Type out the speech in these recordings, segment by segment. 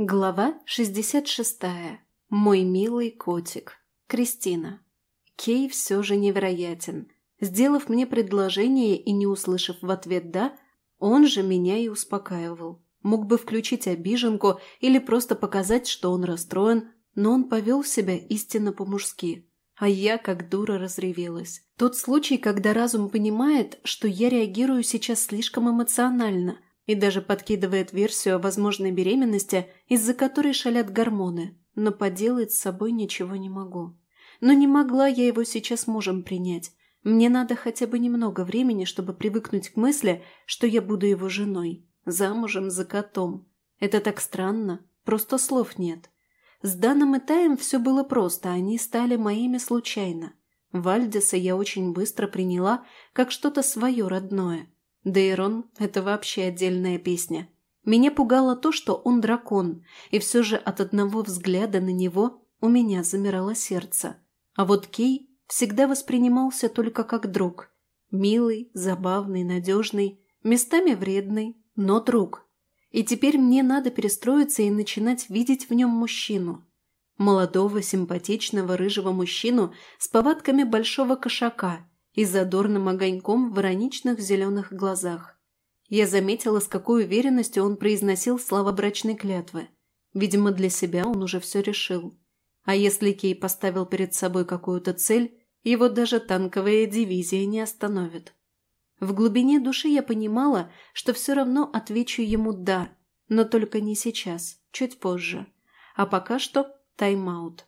Глава 66. Мой милый котик. Кристина. Кей все же невероятен. Сделав мне предложение и не услышав в ответ «да», он же меня и успокаивал. Мог бы включить обиженку или просто показать, что он расстроен, но он повел себя истинно по-мужски. А я, как дура, разревелась. Тот случай, когда разум понимает, что я реагирую сейчас слишком эмоционально – и даже подкидывает версию о возможной беременности, из-за которой шалят гормоны, но поделать с собой ничего не могу. Но не могла я его сейчас мужем принять. Мне надо хотя бы немного времени, чтобы привыкнуть к мысли, что я буду его женой, замужем за котом. Это так странно, просто слов нет. С Даном и Таем все было просто, они стали моими случайно. Вальдиса я очень быстро приняла как что-то свое родное – Дейрон – это вообще отдельная песня. Меня пугало то, что он дракон, и все же от одного взгляда на него у меня замирало сердце. А вот Кей всегда воспринимался только как друг. Милый, забавный, надежный, местами вредный, но друг. И теперь мне надо перестроиться и начинать видеть в нем мужчину. Молодого, симпатичного, рыжего мужчину с повадками большого кошака – и задорным огоньком в ироничных зеленых глазах. Я заметила, с какой уверенностью он произносил слова брачной клятвы. Видимо, для себя он уже все решил. А если Кей поставил перед собой какую-то цель, его даже танковая дивизия не остановит. В глубине души я понимала, что все равно отвечу ему «да», но только не сейчас, чуть позже. А пока что тайм-аут.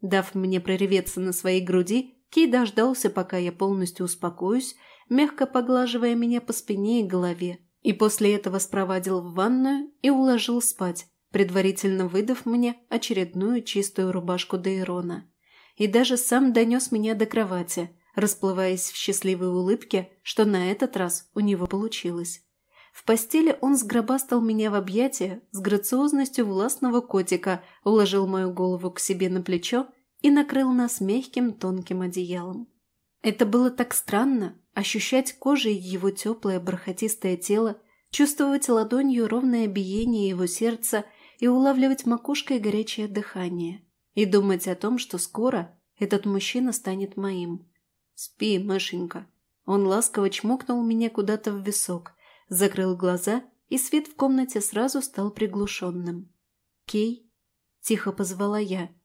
Дав мне прореветься на своей груди, Кей дождался, пока я полностью успокоюсь, мягко поглаживая меня по спине и голове, и после этого спровадил в ванную и уложил спать, предварительно выдав мне очередную чистую рубашку Дейрона. И даже сам донес меня до кровати, расплываясь в счастливой улыбке, что на этот раз у него получилось. В постели он сгробастал меня в объятия с грациозностью властного котика, уложил мою голову к себе на плечо и накрыл нас мягким тонким одеялом. Это было так странно – ощущать кожей его теплое бархатистое тело, чувствовать ладонью ровное биение его сердца и улавливать макушкой горячее дыхание. И думать о том, что скоро этот мужчина станет моим. «Спи, мышенька». Он ласково чмокнул меня куда-то в висок, закрыл глаза, и свет в комнате сразу стал приглушенным. «Кей?» – тихо позвала я –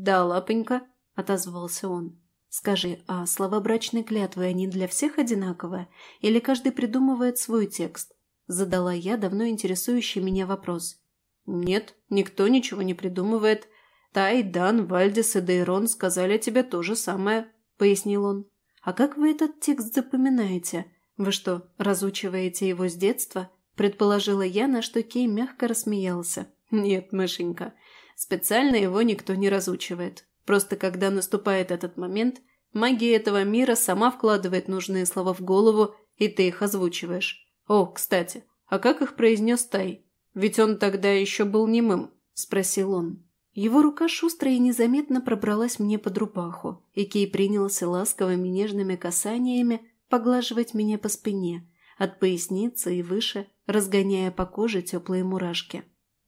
«Да, лапонька», — отозвался он. «Скажи, а слова брачной клятвы, они для всех одинаковые? Или каждый придумывает свой текст?» Задала я давно интересующий меня вопрос. «Нет, никто ничего не придумывает. Тай, Дан, Вальдис и Дейрон сказали тебе то же самое», — пояснил он. «А как вы этот текст запоминаете? Вы что, разучиваете его с детства?» Предположила я, на что Кей мягко рассмеялся. «Нет, мышенька, Специально его никто не разучивает. Просто когда наступает этот момент, магия этого мира сама вкладывает нужные слова в голову, и ты их озвучиваешь. О, кстати, а как их произнес Тай? Ведь он тогда еще был немым, спросил он. Его рука шустро и незаметно пробралась мне под рубаху, и Кей принялся ласковыми нежными касаниями поглаживать меня по спине, от поясницы и выше, разгоняя по коже теплые мурашки.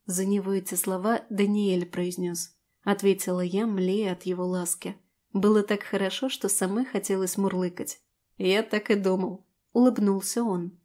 За него эти слова Даниэль произнес. Ответила я, млея от его ласки. Было так хорошо, что самой хотелось мурлыкать. Я так и думал. Улыбнулся он.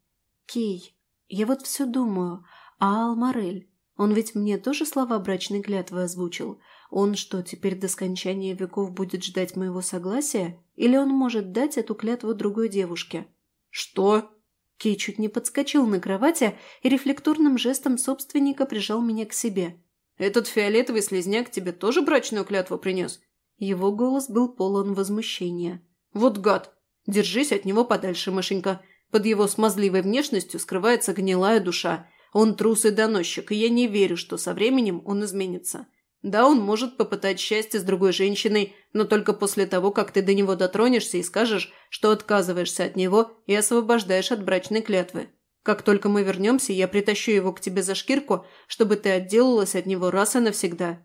Кей, я вот все думаю, а Алмарель? Он ведь мне тоже слова брачной клятвы озвучил. Он что, теперь до скончания веков будет ждать моего согласия? Или он может дать эту клятву другой девушке? Что? Кей чуть не подскочил на кровати и рефлекторным жестом собственника прижал меня к себе. «Этот фиолетовый слезняк тебе тоже брачную клятву принес?» Его голос был полон возмущения. «Вот гад! Держись от него подальше, Машенька. Под его смазливой внешностью скрывается гнилая душа. Он трус и доносчик, и я не верю, что со временем он изменится. Да, он может попытать счастье с другой женщиной, но только после того, как ты до него дотронешься и скажешь, что отказываешься от него и освобождаешь от брачной клятвы. Как только мы вернемся, я притащу его к тебе за шкирку, чтобы ты отделалась от него раз и навсегда».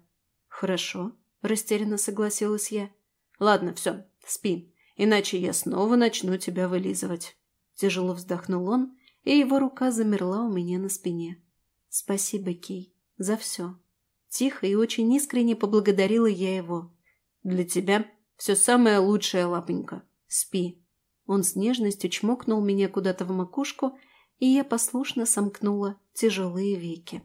«Хорошо», – растерянно согласилась я. «Ладно, все, спи, иначе я снова начну тебя вылизывать». Тяжело вздохнул он, и его рука замерла у меня на спине. «Спасибо, Кей», За все. Тихо и очень искренне поблагодарила я его. «Для тебя все самое лучшее, лапонька. Спи». Он с нежностью чмокнул меня куда-то в макушку, и я послушно сомкнула тяжелые веки.